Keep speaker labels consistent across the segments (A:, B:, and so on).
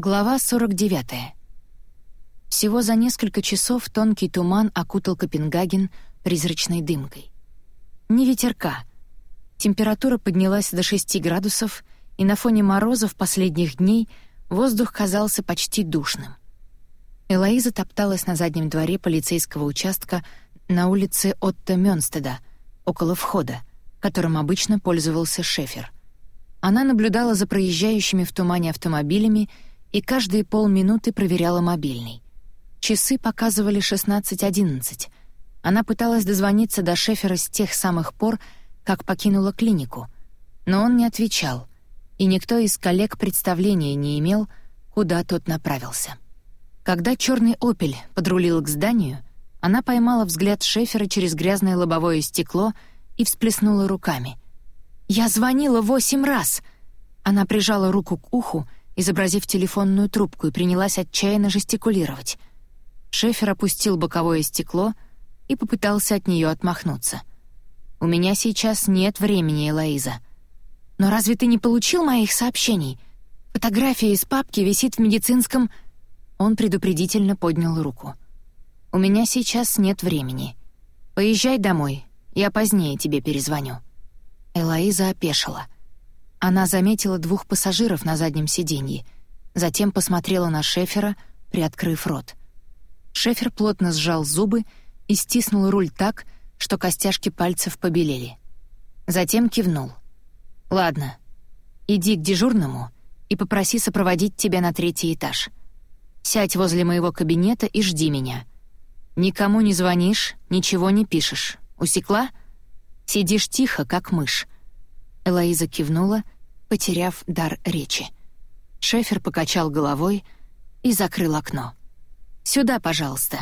A: Глава 49. Всего за несколько часов тонкий туман окутал Копенгаген призрачной дымкой. Не ветерка. Температура поднялась до 6 градусов, и на фоне морозов последних дней воздух казался почти душным. Элоиза топталась на заднем дворе полицейского участка на улице Отто Мёнстеда, около входа, которым обычно пользовался Шефер. Она наблюдала за проезжающими в тумане автомобилями и каждые полминуты проверяла мобильный. Часы показывали 16.11. Она пыталась дозвониться до Шефера с тех самых пор, как покинула клинику, но он не отвечал, и никто из коллег представления не имел, куда тот направился. Когда черный «Опель» подрулил к зданию, она поймала взгляд Шефера через грязное лобовое стекло и всплеснула руками. «Я звонила восемь раз!» Она прижала руку к уху, изобразив телефонную трубку, и принялась отчаянно жестикулировать. Шефер опустил боковое стекло и попытался от нее отмахнуться. «У меня сейчас нет времени, Элоиза». «Но разве ты не получил моих сообщений? Фотография из папки висит в медицинском...» Он предупредительно поднял руку. «У меня сейчас нет времени. Поезжай домой, я позднее тебе перезвоню». Элоиза опешила — она заметила двух пассажиров на заднем сиденье, затем посмотрела на Шефера, приоткрыв рот. Шефер плотно сжал зубы и стиснул руль так, что костяшки пальцев побелели. Затем кивнул. «Ладно, иди к дежурному и попроси сопроводить тебя на третий этаж. Сядь возле моего кабинета и жди меня. Никому не звонишь, ничего не пишешь. Усекла? Сидишь тихо, как мышь. Элоиза кивнула, потеряв дар речи. Шефер покачал головой и закрыл окно. «Сюда, пожалуйста».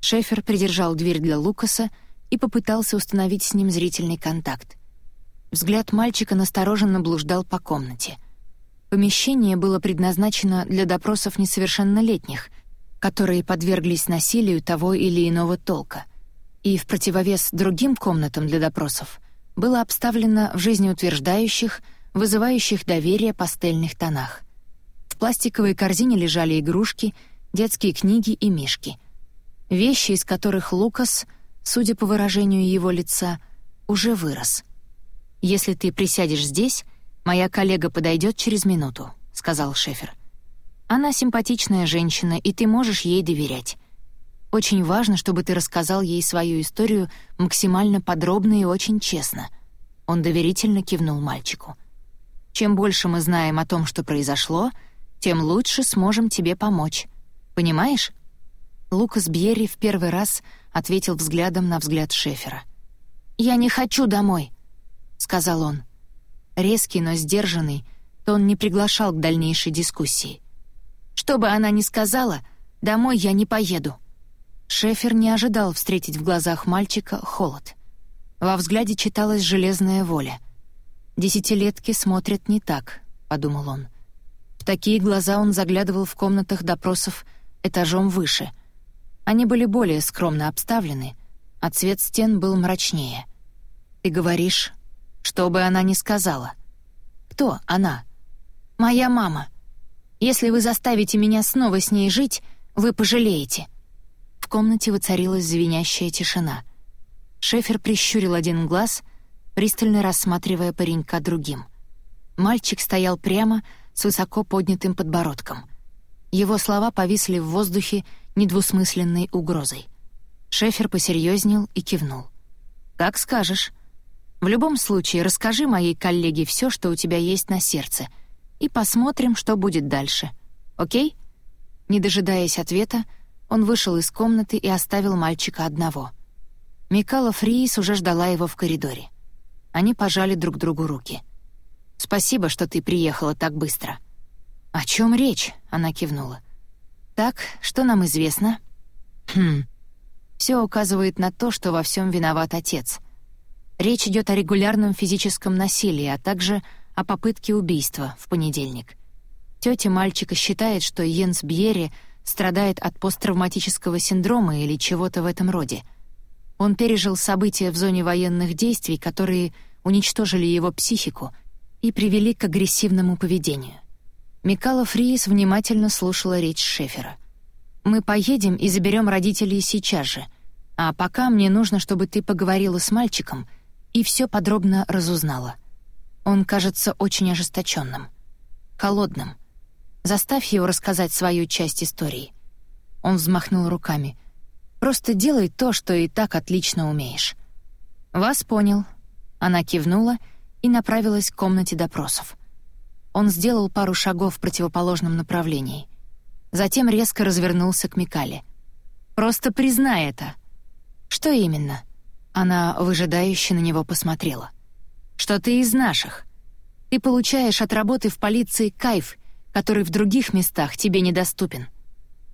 A: Шефер придержал дверь для Лукаса и попытался установить с ним зрительный контакт. Взгляд мальчика настороженно блуждал по комнате. Помещение было предназначено для допросов несовершеннолетних, которые подверглись насилию того или иного толка, и в противовес другим комнатам для допросов было обставлено в жизнеутверждающих, вызывающих доверие пастельных тонах. В пластиковой корзине лежали игрушки, детские книги и мишки. Вещи, из которых Лукас, судя по выражению его лица, уже вырос. «Если ты присядешь здесь, моя коллега подойдет через минуту», — сказал Шефер. «Она симпатичная женщина, и ты можешь ей доверять. Очень важно, чтобы ты рассказал ей свою историю максимально подробно и очень честно». Он доверительно кивнул мальчику. «Чем больше мы знаем о том, что произошло, тем лучше сможем тебе помочь. Понимаешь?» Лукас Бьерри в первый раз ответил взглядом на взгляд Шефера. «Я не хочу домой», — сказал он. Резкий, но сдержанный, то он не приглашал к дальнейшей дискуссии. «Что бы она ни сказала, домой я не поеду». Шефер не ожидал встретить в глазах мальчика холод. Во взгляде читалась железная воля. «Десятилетки смотрят не так», — подумал он. В такие глаза он заглядывал в комнатах допросов этажом выше. Они были более скромно обставлены, а цвет стен был мрачнее. «Ты говоришь, что бы она ни сказала». «Кто она?» «Моя мама. Если вы заставите меня снова с ней жить, вы пожалеете». В комнате воцарилась звенящая тишина. Шефер прищурил один глаз, пристально рассматривая паренька другим. Мальчик стоял прямо, с высоко поднятым подбородком. Его слова повисли в воздухе недвусмысленной угрозой. Шефер посерьезнел и кивнул. «Как скажешь. В любом случае, расскажи моей коллеге все, что у тебя есть на сердце, и посмотрим, что будет дальше. Окей?» Не дожидаясь ответа, он вышел из комнаты и оставил мальчика одного. Микала Фриис уже ждала его в коридоре. Они пожали друг другу руки. «Спасибо, что ты приехала так быстро». «О чем речь?» — она кивнула. «Так, что нам известно?» «Хм...» Все указывает на то, что во всем виноват отец. Речь идет о регулярном физическом насилии, а также о попытке убийства в понедельник. Тетя мальчика считает, что Йенс Бьерри страдает от посттравматического синдрома или чего-то в этом роде. Он пережил события в зоне военных действий, которые уничтожили его психику и привели к агрессивному поведению. Микала Фриис внимательно слушала речь Шефера. «Мы поедем и заберем родителей сейчас же, а пока мне нужно, чтобы ты поговорила с мальчиком и все подробно разузнала. Он кажется очень ожесточенным, холодным. Заставь его рассказать свою часть истории». Он взмахнул руками. «Просто делай то, что и так отлично умеешь». «Вас понял». Она кивнула и направилась к комнате допросов. Он сделал пару шагов в противоположном направлении. Затем резко развернулся к Микале. «Просто признай это!» «Что именно?» Она выжидающе на него посмотрела. «Что ты из наших. Ты получаешь от работы в полиции кайф, который в других местах тебе недоступен».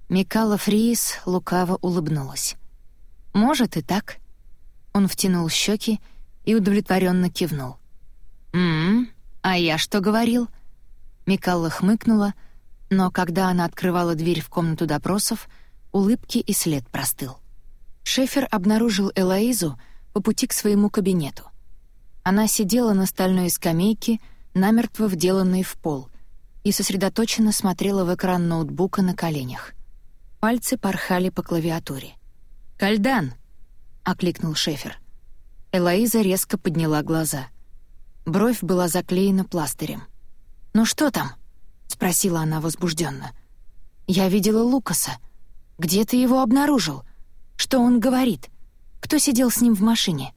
A: Микала Фриис лукаво улыбнулась. «Может и так». Он втянул щеки и удовлетворенно кивнул. «М-м, а я что говорил?» Микалла хмыкнула, но когда она открывала дверь в комнату допросов, улыбки и след простыл. Шефер обнаружил Элоизу по пути к своему кабинету. Она сидела на стальной скамейке, намертво вделанной в пол, и сосредоточенно смотрела в экран ноутбука на коленях. Пальцы порхали по клавиатуре. «Кальдан!» — окликнул Шефер. Элоиза резко подняла глаза. Бровь была заклеена пластырем. «Ну что там?» — спросила она возбужденно. «Я видела Лукаса. Где ты его обнаружил? Что он говорит? Кто сидел с ним в машине?»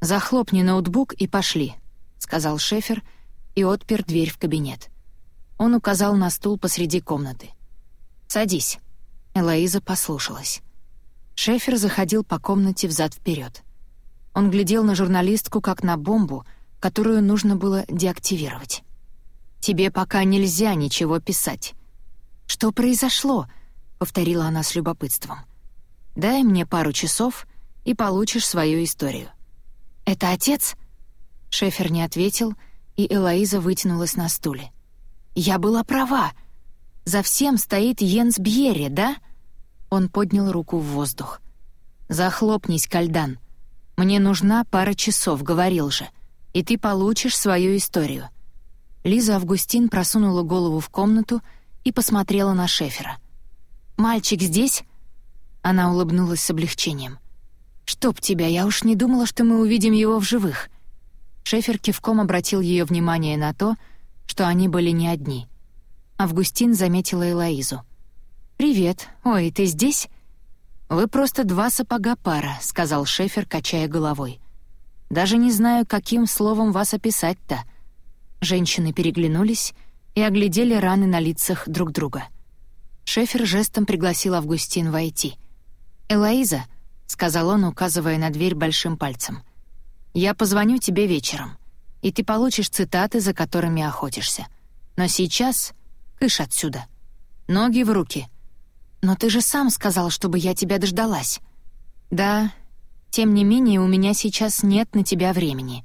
A: «Захлопни ноутбук и пошли», — сказал Шефер и отпер дверь в кабинет. Он указал на стул посреди комнаты. «Садись». Элоиза послушалась. Шефер заходил по комнате взад вперед. Он глядел на журналистку как на бомбу, которую нужно было деактивировать. Тебе пока нельзя ничего писать». «Что произошло?» — повторила она с любопытством. «Дай мне пару часов, и получишь свою историю». «Это отец?» Шефер не ответил, и Элоиза вытянулась на стуле. «Я была права. За всем стоит Йенс Бьерри, да?» Он поднял руку в воздух. «Захлопнись, Кальдан. Мне нужна пара часов, говорил же, и ты получишь свою историю. Лиза Августин просунула голову в комнату и посмотрела на Шефера. «Мальчик здесь?» Она улыбнулась с облегчением. «Чтоб тебя, я уж не думала, что мы увидим его в живых». Шефер кивком обратил ее внимание на то, что они были не одни. Августин заметила Элоизу. «Привет. Ой, ты здесь?» «Вы просто два сапога пара», — сказал Шефер, качая головой. «Даже не знаю, каким словом вас описать-то. Женщины переглянулись и оглядели раны на лицах друг друга. Шефер жестом пригласил Августин войти. «Элоиза», — сказал он, указывая на дверь большим пальцем, — «я позвоню тебе вечером, и ты получишь цитаты, за которыми охотишься. Но сейчас кыш отсюда. Ноги в руки». «Но ты же сам сказал, чтобы я тебя дождалась». «Да, тем не менее у меня сейчас нет на тебя времени»,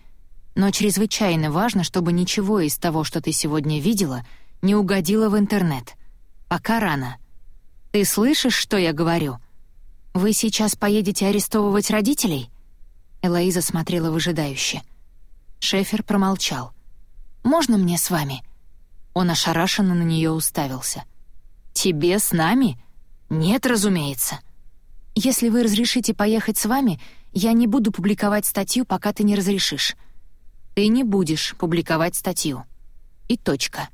A: но чрезвычайно важно, чтобы ничего из того, что ты сегодня видела, не угодило в интернет. Пока рано. Ты слышишь, что я говорю? Вы сейчас поедете арестовывать родителей? Элоиза смотрела выжидающе. Шефер промолчал. «Можно мне с вами?» Он ошарашенно на нее уставился. «Тебе с нами? Нет, разумеется». «Если вы разрешите поехать с вами, я не буду публиковать статью, пока ты не разрешишь. Ты не будешь публиковать статью. И точка.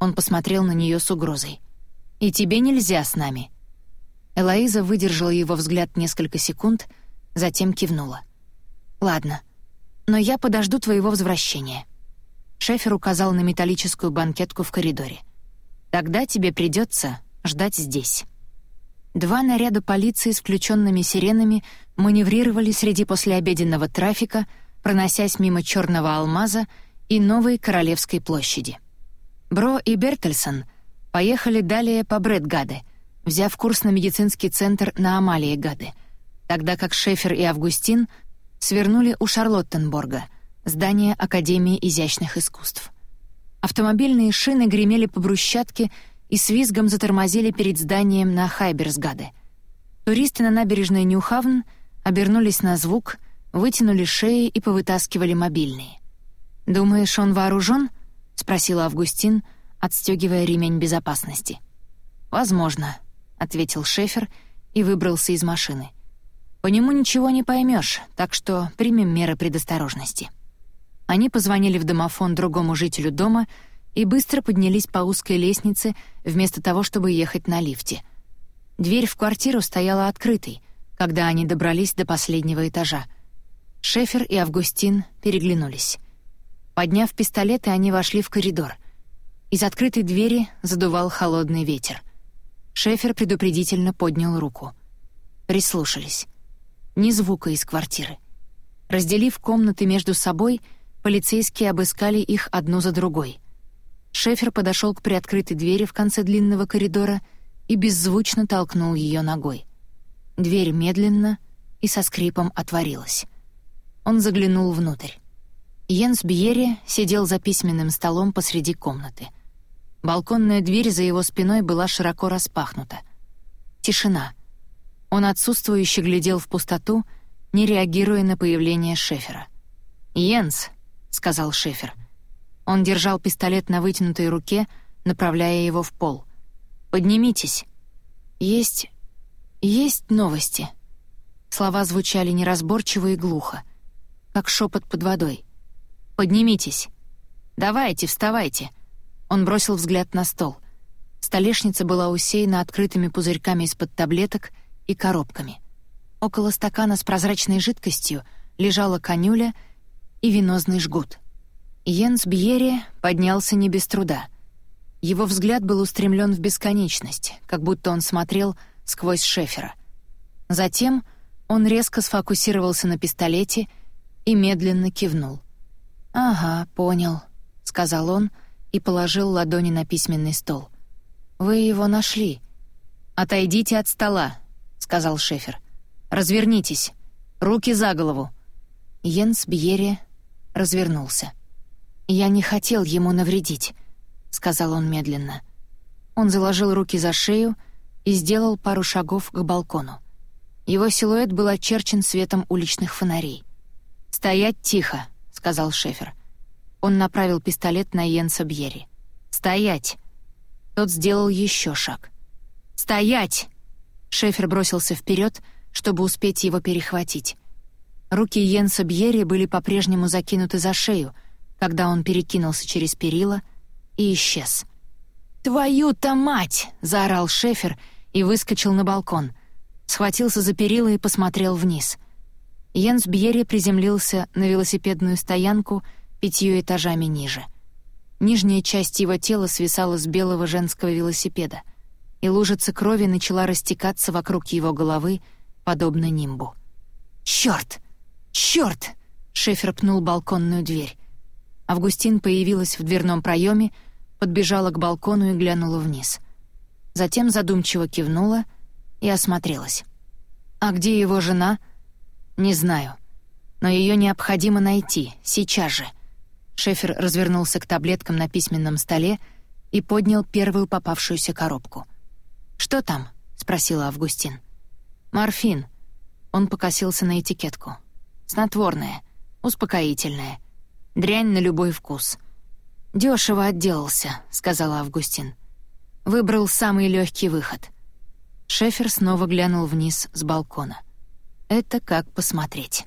A: Он посмотрел на нее с угрозой. И тебе нельзя с нами. Элоиза выдержала его взгляд несколько секунд, затем кивнула. Ладно, но я подожду твоего возвращения. Шефер указал на металлическую банкетку в коридоре. Тогда тебе придется ждать здесь. Два наряда полиции с включенными сиренами маневрировали среди послеобеденного трафика, проносясь мимо Черного алмаза и Новой Королевской площади. Бро и Бертельсон поехали далее по Брэдгаде, взяв курс на медицинский центр на Амалии Гады, тогда как Шефер и Августин свернули у Шарлоттенборга, здания Академии изящных искусств. Автомобильные шины гремели по брусчатке и с визгом затормозили перед зданием на Хайберсгаде. Туристы на набережной Ньюхавн обернулись на звук — вытянули шеи и повытаскивали мобильные. «Думаешь, он вооружен? спросил Августин, отстегивая ремень безопасности. «Возможно», — ответил Шефер и выбрался из машины. «По нему ничего не поймешь, так что примем меры предосторожности». Они позвонили в домофон другому жителю дома и быстро поднялись по узкой лестнице вместо того, чтобы ехать на лифте. Дверь в квартиру стояла открытой, когда они добрались до последнего этажа. Шефер и Августин переглянулись. Подняв пистолеты, они вошли в коридор. Из открытой двери задувал холодный ветер. Шефер предупредительно поднял руку. Прислушались. Ни звука из квартиры. Разделив комнаты между собой, полицейские обыскали их одну за другой. Шефер подошел к приоткрытой двери в конце длинного коридора и беззвучно толкнул ее ногой. Дверь медленно и со скрипом отворилась. Он заглянул внутрь. Йенс Бьерри сидел за письменным столом посреди комнаты. Балконная дверь за его спиной была широко распахнута. Тишина. Он отсутствующе глядел в пустоту, не реагируя на появление Шефера. «Йенс», — сказал Шефер. Он держал пистолет на вытянутой руке, направляя его в пол. «Поднимитесь». «Есть... есть новости». Слова звучали неразборчиво и глухо, как шепот под водой. «Поднимитесь». «Давайте, вставайте». Он бросил взгляд на стол. Столешница была усеяна открытыми пузырьками из-под таблеток и коробками. Около стакана с прозрачной жидкостью лежала конюля и венозный жгут. Йенс Бьерри поднялся не без труда. Его взгляд был устремлен в бесконечность, как будто он смотрел сквозь Шефера. Затем он резко сфокусировался на пистолете и медленно кивнул. «Ага, понял», — сказал он и положил ладони на письменный стол. «Вы его нашли». «Отойдите от стола», — сказал Шефер. «Развернитесь. Руки за голову». Йенс Бьерри развернулся. «Я не хотел ему навредить», — сказал он медленно. Он заложил руки за шею и сделал пару шагов к балкону. Его силуэт был очерчен светом уличных фонарей. «Стоять тихо», сказал Шефер. Он направил пистолет на Йенса Бьерри. «Стоять!» Тот сделал еще шаг. «Стоять!» Шефер бросился вперед, чтобы успеть его перехватить. Руки Йенса Бьерри были по-прежнему закинуты за шею, когда он перекинулся через перила и исчез. «Твою-то мать!» — заорал Шефер и выскочил на балкон. Схватился за перила и посмотрел вниз. Йенс Бьерри приземлился на велосипедную стоянку пятью этажами ниже. Нижняя часть его тела свисала с белого женского велосипеда, и лужица крови начала растекаться вокруг его головы, подобно нимбу. «Чёрт! Чёрт!» — Шефер пнул балконную дверь. Августин появилась в дверном проеме, подбежала к балкону и глянула вниз. Затем задумчиво кивнула и осмотрелась. «А где его жена?» «Не знаю. Но ее необходимо найти, сейчас же». Шефер развернулся к таблеткам на письменном столе и поднял первую попавшуюся коробку. «Что там?» — спросила Августин. «Морфин». Он покосился на этикетку. «Снотворное, успокоительное, дрянь на любой вкус». «Дёшево отделался», — сказала Августин. Выбрал самый легкий выход. Шефер снова глянул вниз с балкона. Это как посмотреть.